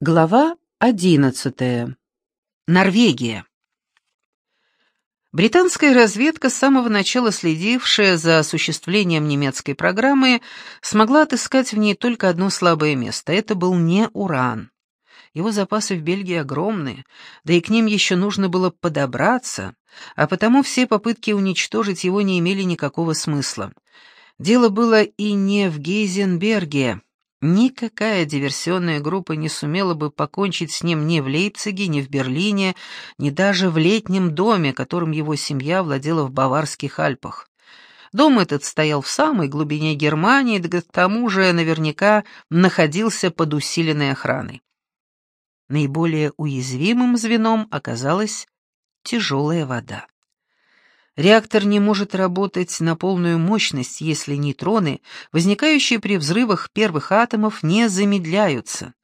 Глава одиннадцатая. Норвегия. Британская разведка, с самого начала следившая за осуществлением немецкой программы, смогла отыскать в ней только одно слабое место — это был не уран. Его запасы в Бельгии огромны, да и к ним еще нужно было подобраться, а потому все попытки уничтожить его не имели никакого смысла. Дело было и не в Гейзенберге, Никакая диверсионная группа не сумела бы покончить с ним ни в Лейпциге, ни в Берлине, ни даже в летнем доме, которым его семья владела в Баварских Альпах. Дом этот стоял в самой глубине Германии, да к тому же наверняка находился под усиленной охраной. Наиболее уязвимым звеном оказалась тяжелая вода. Реактор не может работать на полную мощность, если нейтроны, возникающие при взрывах первых атомов, не замедляются.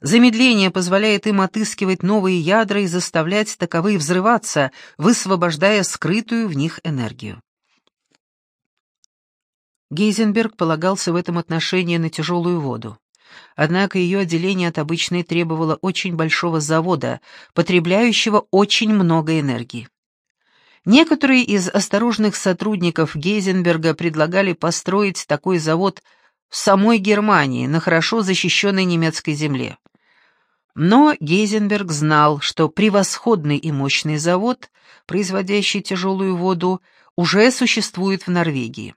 Замедление позволяет им отыскивать новые ядра и заставлять таковые взрываться, высвобождая скрытую в них энергию. Гейзенберг полагался в этом отношении на тяжелую воду. Однако ее отделение от обычной требовало очень большого завода, потребляющего очень много энергии. Некоторые из осторожных сотрудников Гейзенберга предлагали построить такой завод в самой Германии, на хорошо защищенной немецкой земле. Но Гейзенберг знал, что превосходный и мощный завод, производящий тяжелую воду, уже существует в Норвегии.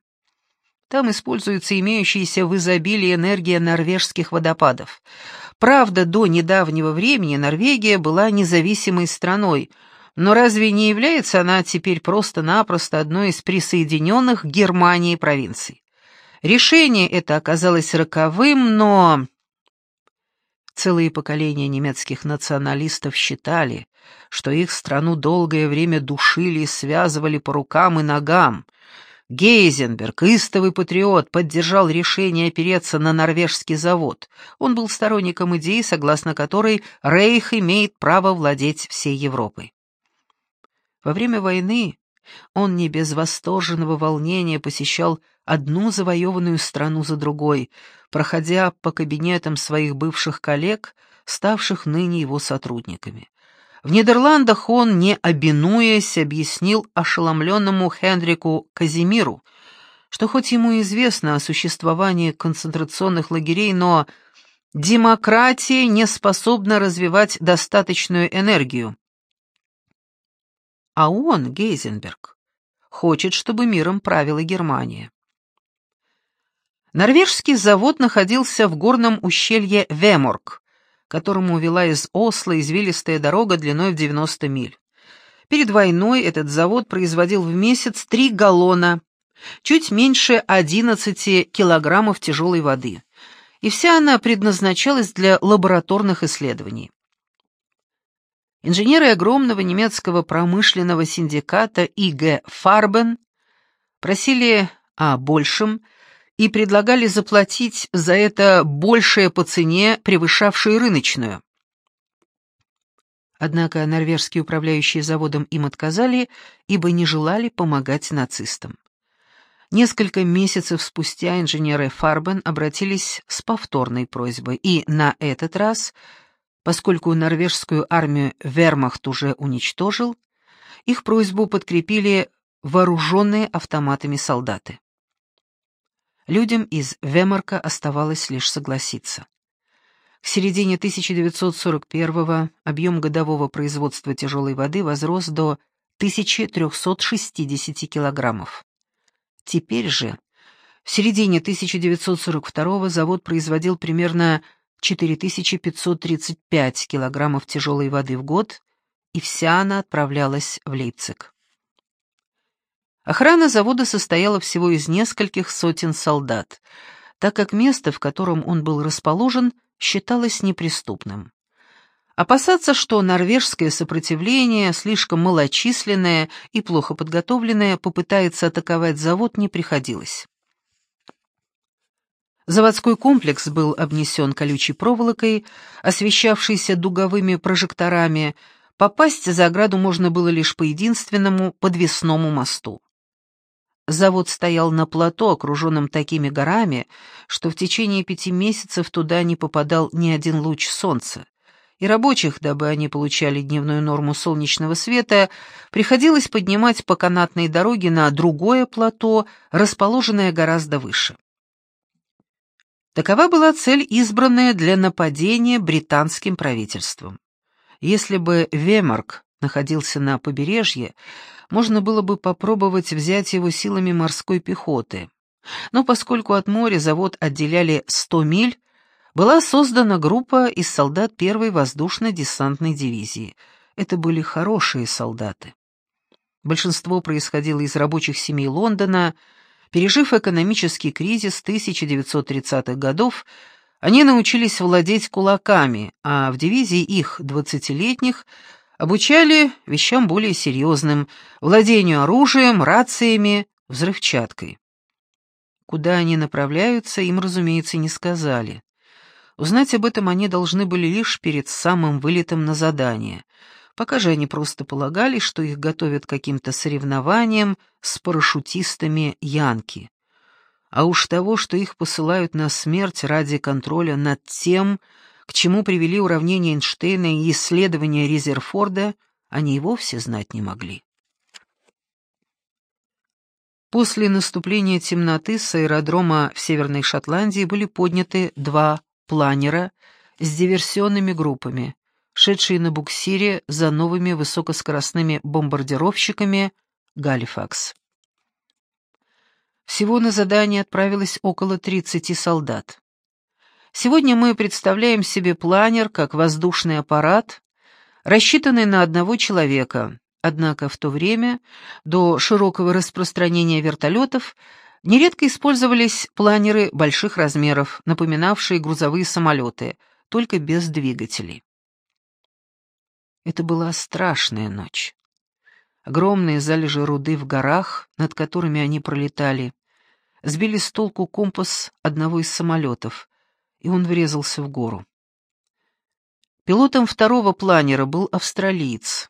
Там используется имеющаяся в изобилии энергия норвежских водопадов. Правда, до недавнего времени Норвегия была независимой страной – но разве не является она теперь просто-напросто одной из присоединенных к Германии провинций? Решение это оказалось роковым, но... Целые поколения немецких националистов считали, что их страну долгое время душили и связывали по рукам и ногам. Гейзенберг, истовый патриот, поддержал решение опереться на норвежский завод. Он был сторонником идеи, согласно которой Рейх имеет право владеть всей Европой. Во время войны он не без восторженного волнения посещал одну завоеванную страну за другой, проходя по кабинетам своих бывших коллег, ставших ныне его сотрудниками. В Нидерландах он, не обинуясь, объяснил ошеломленному Хендрику Казимиру, что хоть ему известно о существовании концентрационных лагерей, но демократия не способна развивать достаточную энергию, а он, Гейзенберг, хочет, чтобы миром правила Германия. Норвежский завод находился в горном ущелье Веморг, которому вела из Осло извилистая дорога длиной в 90 миль. Перед войной этот завод производил в месяц 3 галлона, чуть меньше 11 килограммов тяжелой воды, и вся она предназначалась для лабораторных исследований. Инженеры огромного немецкого промышленного синдиката ИГ «Фарбен» просили о большем и предлагали заплатить за это большее по цене, превышавшую рыночную. Однако норвежские управляющие заводом им отказали, ибо не желали помогать нацистам. Несколько месяцев спустя инженеры Фарбен обратились с повторной просьбой, и на этот раз – Поскольку норвежскую армию вермахт уже уничтожил, их просьбу подкрепили вооруженные автоматами солдаты. Людям из Вемарка оставалось лишь согласиться. К середине 1941-го объем годового производства тяжелой воды возрос до 1360 килограммов. Теперь же, в середине 1942-го завод производил примерно 4535 килограммов тяжелой воды в год, и вся она отправлялась в Лейпциг. Охрана завода состояла всего из нескольких сотен солдат, так как место, в котором он был расположен, считалось неприступным. Опасаться, что норвежское сопротивление, слишком малочисленное и плохо подготовленное, попытается атаковать завод, не приходилось. Заводской комплекс был обнесен колючей проволокой, освещавшейся дуговыми прожекторами. Попасть за ограду можно было лишь по единственному подвесному мосту. Завод стоял на плато, окруженном такими горами, что в течение пяти месяцев туда не попадал ни один луч солнца, и рабочих, дабы они получали дневную норму солнечного света, приходилось поднимать по канатной дороге на другое плато, расположенное гораздо выше. Такова была цель, избранная для нападения британским правительством. Если бы Вемарк находился на побережье, можно было бы попробовать взять его силами морской пехоты. Но поскольку от моря завод отделяли 100 миль, была создана группа из солдат первой воздушно-десантной дивизии. Это были хорошие солдаты. Большинство происходило из рабочих семей Лондона. Пережив экономический кризис 1930-х годов, они научились владеть кулаками, а в дивизии их, двадцатилетних, обучали вещам более серьезным — владению оружием, рациями, взрывчаткой. Куда они направляются, им, разумеется, не сказали. Узнать об этом они должны были лишь перед самым вылетом на задание. Пока же они просто полагали, что их готовят к каким-то соревнованиям с парашютистами Янки. А уж того, что их посылают на смерть ради контроля над тем, к чему привели уравнения Эйнштейна и исследования Резерфорда, они и вовсе знать не могли. После наступления темноты с аэродрома в Северной Шотландии были подняты два планера с диверсионными группами, шедшие на буксире за новыми высокоскоростными бомбардировщиками «Галифакс». Всего на задание отправилось около 30 солдат. Сегодня мы представляем себе планер как воздушный аппарат, рассчитанный на одного человека, однако в то время, до широкого распространения вертолетов, Нередко использовались планеры больших размеров, напоминавшие грузовые самолеты, только без двигателей. Это была страшная ночь. Огромные залежи руды в горах, над которыми они пролетали, сбили с толку компас одного из самолетов, и он врезался в гору. Пилотом второго планера был австралиец,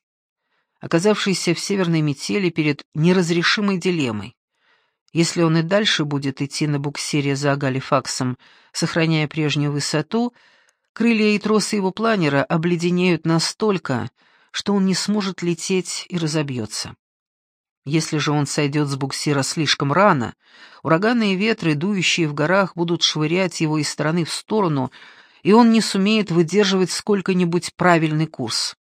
оказавшийся в северной метели перед неразрешимой дилеммой. Если он и дальше будет идти на буксире за Галифаксом, сохраняя прежнюю высоту, крылья и тросы его планера обледенеют настолько, что он не сможет лететь и разобьется. Если же он сойдет с буксира слишком рано, ураганные ветры, дующие в горах, будут швырять его из стороны в сторону, и он не сумеет выдерживать сколько-нибудь правильный курс.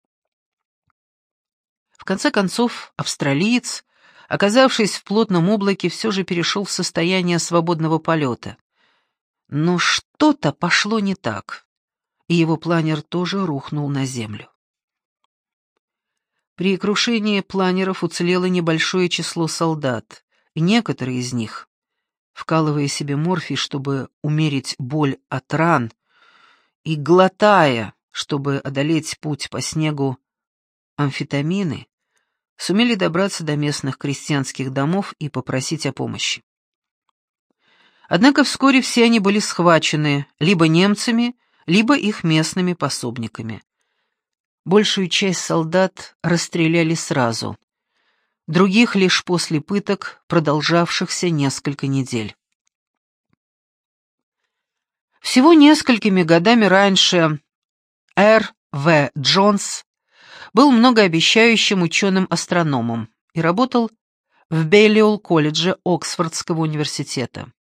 В конце концов, австралиец, оказавшись в плотном облаке, все же перешел в состояние свободного полета. Но что-то пошло не так, и его планер тоже рухнул на землю. При крушении планеров уцелело небольшое число солдат, и некоторые из них, вкалывая себе морфий, чтобы умерить боль от ран, и глотая, чтобы одолеть путь по снегу, амфетамины, сумели добраться до местных крестьянских домов и попросить о помощи. Однако вскоре все они были схвачены либо немцами, либо их местными пособниками. Большую часть солдат расстреляли сразу, других лишь после пыток, продолжавшихся несколько недель. Всего несколькими годами раньше Р. В. Джонс был многообещающим ученым-астрономом и работал в Бейлиол-колледже Оксфордского университета.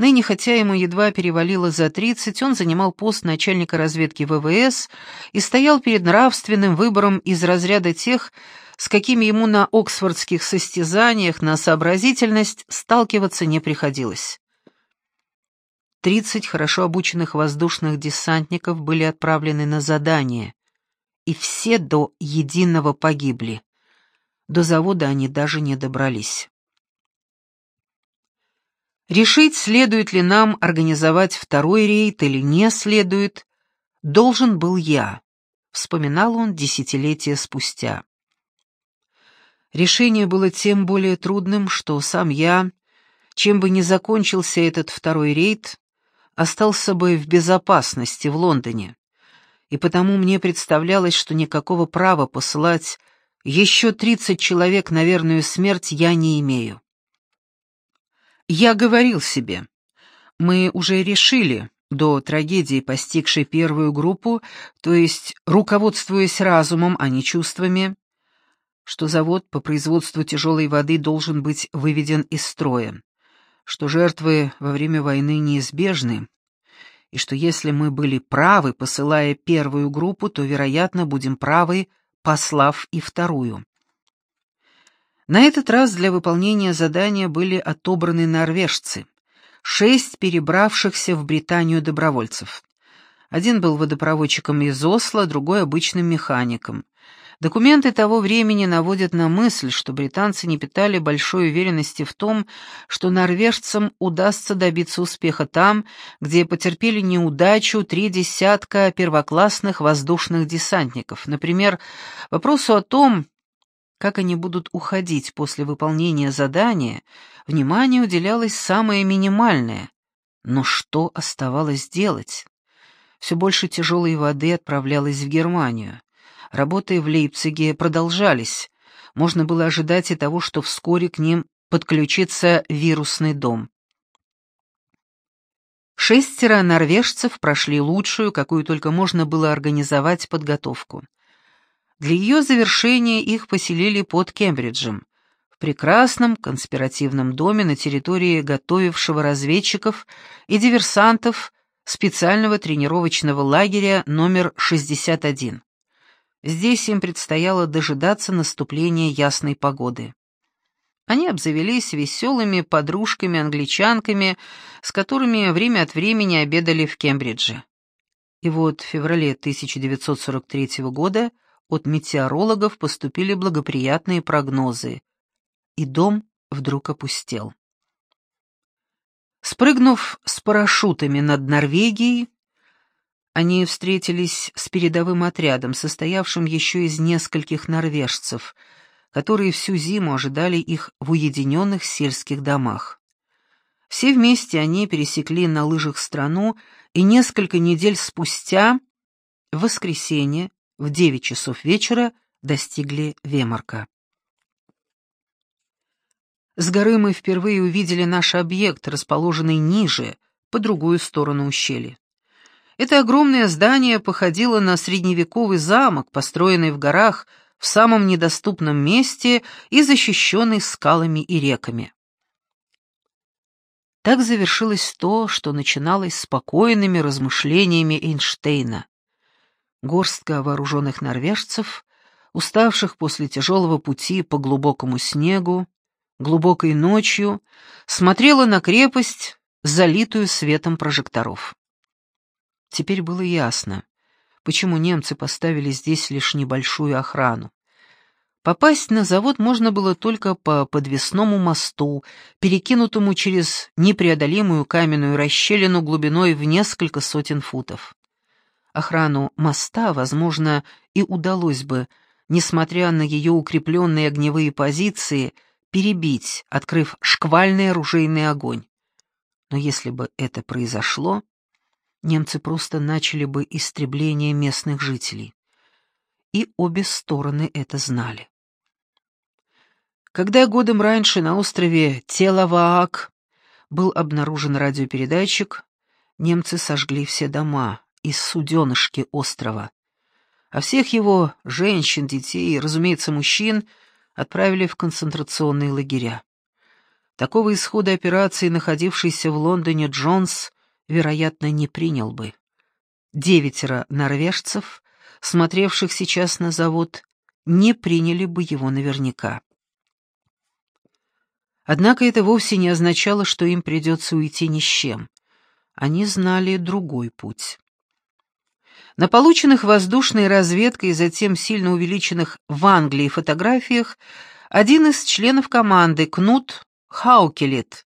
Ныне, хотя ему едва перевалило за 30, он занимал пост начальника разведки ВВС и стоял перед нравственным выбором из разряда тех, с какими ему на оксфордских состязаниях на сообразительность сталкиваться не приходилось. 30 хорошо обученных воздушных десантников были отправлены на задание, и все до единого погибли. До завода они даже не добрались. Решить, следует ли нам организовать второй рейд или не следует, должен был я, вспоминал он десятилетия спустя. Решение было тем более трудным, что сам я, чем бы ни закончился этот второй рейд, остался бы в безопасности в Лондоне и потому мне представлялось, что никакого права посылать еще тридцать человек на верную смерть я не имею. Я говорил себе, мы уже решили, до трагедии, постигшей первую группу, то есть руководствуясь разумом, а не чувствами, что завод по производству тяжелой воды должен быть выведен из строя, что жертвы во время войны неизбежны, и что если мы были правы, посылая первую группу, то, вероятно, будем правы, послав и вторую. На этот раз для выполнения задания были отобраны норвежцы, шесть перебравшихся в Британию добровольцев. Один был водопроводчиком из Осло, другой — обычным механиком. Документы того времени наводят на мысль, что британцы не питали большой уверенности в том, что норвежцам удастся добиться успеха там, где потерпели неудачу три десятка первоклассных воздушных десантников. Например, вопросу о том, как они будут уходить после выполнения задания, внимание уделялось самое минимальное. Но что оставалось делать? Все больше тяжелой воды отправлялось в Германию. Работы в Лейпциге продолжались. Можно было ожидать и того, что вскоре к ним подключится вирусный дом. Шестеро норвежцев прошли лучшую, какую только можно было организовать подготовку. Для ее завершения их поселили под Кембриджем, в прекрасном конспиративном доме на территории готовившего разведчиков и диверсантов специального тренировочного лагеря номер 61. Здесь им предстояло дожидаться наступления ясной погоды. Они обзавелись веселыми подружками-англичанками, с которыми время от времени обедали в Кембридже. И вот в феврале 1943 года от метеорологов поступили благоприятные прогнозы, и дом вдруг опустел. Спрыгнув с парашютами над Норвегией, они встретились с передовым отрядом, состоявшим еще из нескольких норвежцев, которые всю зиму ожидали их в уединенных сельских домах. Все вместе они пересекли на лыжах страну и несколько недель спустя, в воскресенье, в девять часов вечера, достигли Вемарка. С горы мы впервые увидели наш объект, расположенный ниже, по другую сторону ущелья. Это огромное здание походило на средневековый замок, построенный в горах в самом недоступном месте и защищенный скалами и реками. Так завершилось то, что начиналось спокойными размышлениями Эйнштейна. Горстка вооруженных норвежцев, уставших после тяжелого пути по глубокому снегу, глубокой ночью, смотрела на крепость, залитую светом прожекторов. Теперь было ясно, почему немцы поставили здесь лишь небольшую охрану. Попасть на завод можно было только по подвесному мосту, перекинутому через непреодолимую каменную расщелину глубиной в несколько сотен футов. Охрану моста, возможно, и удалось бы, несмотря на ее укрепленные огневые позиции, перебить, открыв шквальный оружейный огонь. Но если бы это произошло, немцы просто начали бы истребление местных жителей. И обе стороны это знали. Когда годом раньше на острове Телаваак был обнаружен радиопередатчик, немцы сожгли все дома из суденышки острова, а всех его женщин, детей и, разумеется, мужчин отправили в концентрационные лагеря. Такого исхода операции, находившийся в Лондоне Джонс, вероятно, не принял бы. Девятеро норвежцев, смотревших сейчас на завод, не приняли бы его наверняка. Однако это вовсе не означало, что им придется уйти ни с чем. Они знали другой путь. На полученных воздушной разведкой и затем сильно увеличенных в Англии фотографиях один из членов команды, Кнут Хаукелет,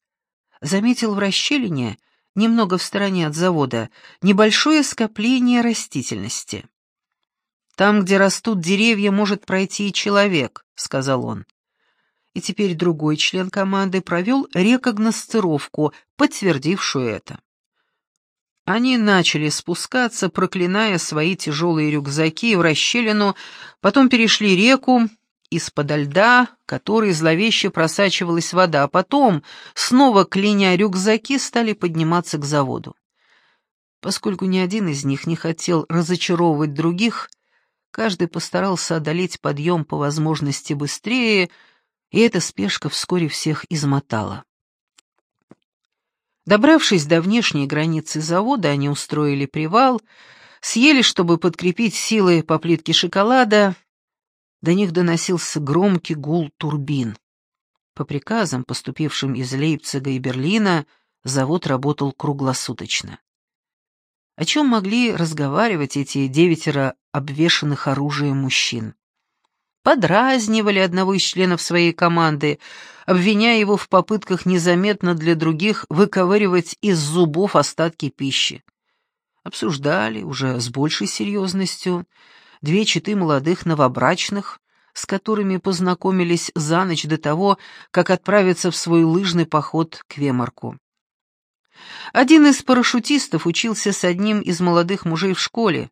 заметил в расщелине немного в стороне от завода, небольшое скопление растительности. «Там, где растут деревья, может пройти и человек», — сказал он. И теперь другой член команды провел рекогностировку, подтвердившую это. Они начали спускаться, проклиная свои тяжелые рюкзаки в расщелину, потом перешли реку, из-под льда, который зловеще просачивалась вода, а потом, снова кляня рюкзаки, стали подниматься к заводу. Поскольку ни один из них не хотел разочаровывать других, каждый постарался одолеть подъем по возможности быстрее, и эта спешка вскоре всех измотала. Добравшись до внешней границы завода, они устроили привал, съели, чтобы подкрепить силы по плитке шоколада. До них доносился громкий гул турбин. По приказам, поступившим из Лейпцига и Берлина, завод работал круглосуточно. О чем могли разговаривать эти девятеро обвешанных оружием мужчин? Подразнивали одного из членов своей команды, обвиняя его в попытках незаметно для других выковыривать из зубов остатки пищи. Обсуждали, уже с большей серьезностью, две читы молодых новобрачных, с которыми познакомились за ночь до того, как отправиться в свой лыжный поход к Вемарку. Один из парашютистов учился с одним из молодых мужей в школе,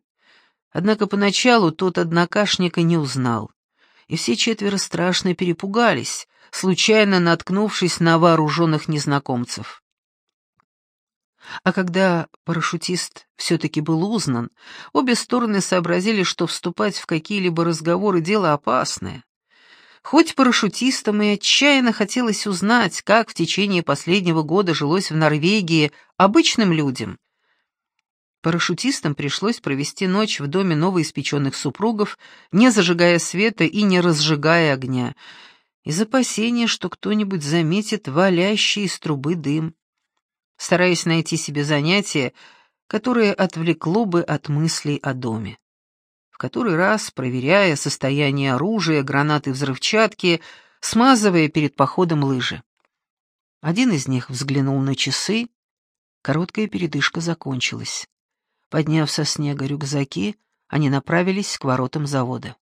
однако поначалу тот однокашника не узнал, и все четверо страшно перепугались, случайно наткнувшись на вооруженных незнакомцев. А когда парашютист все-таки был узнан, обе стороны сообразили, что вступать в какие-либо разговоры — дело опасное. Хоть парашютистам и отчаянно хотелось узнать, как в течение последнего года жилось в Норвегии обычным людям, парашютистам пришлось провести ночь в доме новоиспеченных супругов, не зажигая света и не разжигая огня, из опасения, что кто-нибудь заметит валящий из трубы дым стараясь найти себе занятие, которое отвлекло бы от мыслей о доме. В который раз, проверяя состояние оружия, гранаты взрывчатки, смазывая перед походом лыжи. Один из них взглянул на часы, короткая передышка закончилась. Подняв со снега рюкзаки, они направились к воротам завода.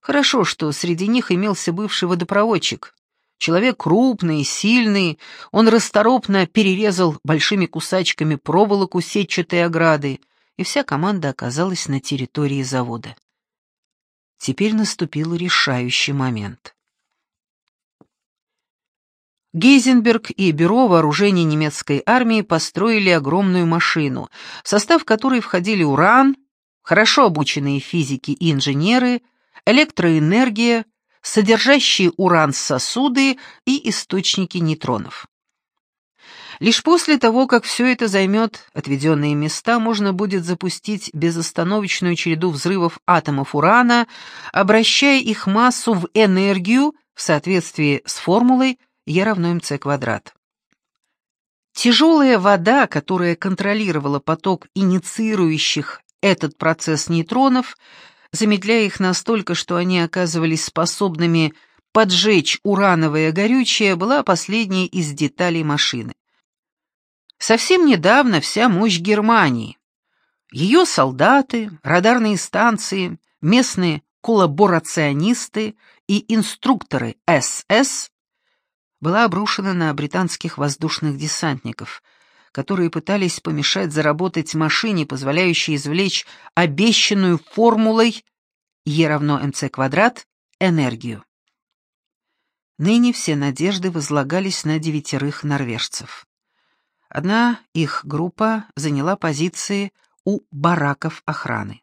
Хорошо, что среди них имелся бывший водопроводчик, Человек крупный, сильный, он расторопно перерезал большими кусачками проволоку сетчатой ограды, и вся команда оказалась на территории завода. Теперь наступил решающий момент. Гейзенберг и Бюро вооружений немецкой армии построили огромную машину, в состав которой входили уран, хорошо обученные физики и инженеры, электроэнергия, содержащие уран-сосуды и источники нейтронов. Лишь после того, как все это займет отведенные места, можно будет запустить безостановочную череду взрывов атомов урана, обращая их массу в энергию в соответствии с формулой E равно mc квадрат. Тяжелая вода, которая контролировала поток инициирующих этот процесс нейтронов, замедляя их настолько, что они оказывались способными поджечь урановое горючее, была последней из деталей машины. Совсем недавно вся мощь Германии, ее солдаты, радарные станции, местные коллаборационисты и инструкторы СС была обрушена на британских воздушных десантников – которые пытались помешать заработать машине, позволяющей извлечь обещанную формулой E равно mc квадрат энергию. Ныне все надежды возлагались на девятерых норвежцев. Одна их группа заняла позиции у бараков охраны.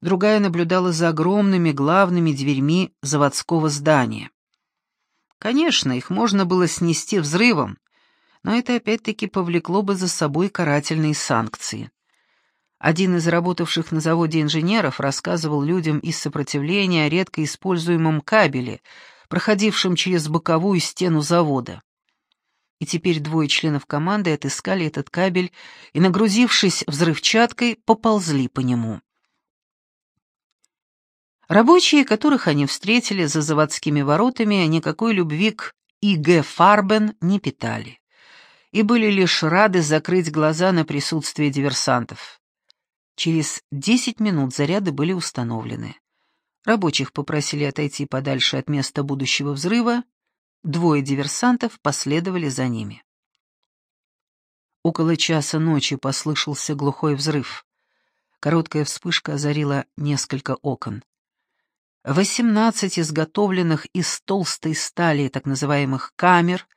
Другая наблюдала за огромными главными дверьми заводского здания. Конечно, их можно было снести взрывом, но это опять-таки повлекло бы за собой карательные санкции. Один из работавших на заводе инженеров рассказывал людям из сопротивления о редко используемом кабеле, проходившем через боковую стену завода. И теперь двое членов команды отыскали этот кабель и, нагрузившись взрывчаткой, поползли по нему. Рабочие, которых они встретили за заводскими воротами, никакой любви к И.Г. Фарбен не питали и были лишь рады закрыть глаза на присутствие диверсантов. Через десять минут заряды были установлены. Рабочих попросили отойти подальше от места будущего взрыва, двое диверсантов последовали за ними. Около часа ночи послышался глухой взрыв. Короткая вспышка озарила несколько окон. 18 изготовленных из толстой стали так называемых камер,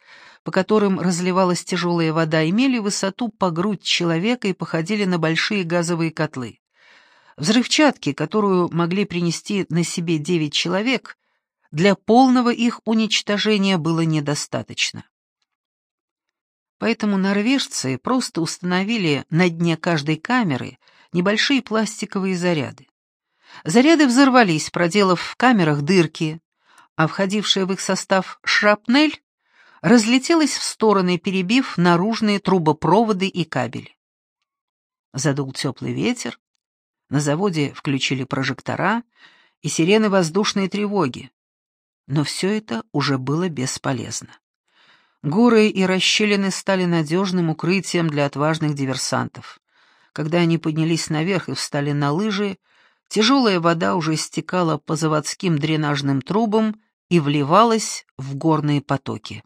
по которым разливалась тяжелая вода, имели высоту по грудь человека и походили на большие газовые котлы. Взрывчатки, которую могли принести на себе девять человек, для полного их уничтожения было недостаточно. Поэтому норвежцы просто установили на дне каждой камеры небольшие пластиковые заряды. Заряды взорвались, проделав в камерах дырки, а входившая в их состав шрапнель разлетелась в стороны, перебив наружные трубопроводы и кабели. Задул теплый ветер, на заводе включили прожектора и сирены воздушной тревоги. Но все это уже было бесполезно. Горы и расщелины стали надежным укрытием для отважных диверсантов. Когда они поднялись наверх и встали на лыжи, тяжелая вода уже стекала по заводским дренажным трубам и вливалась в горные потоки.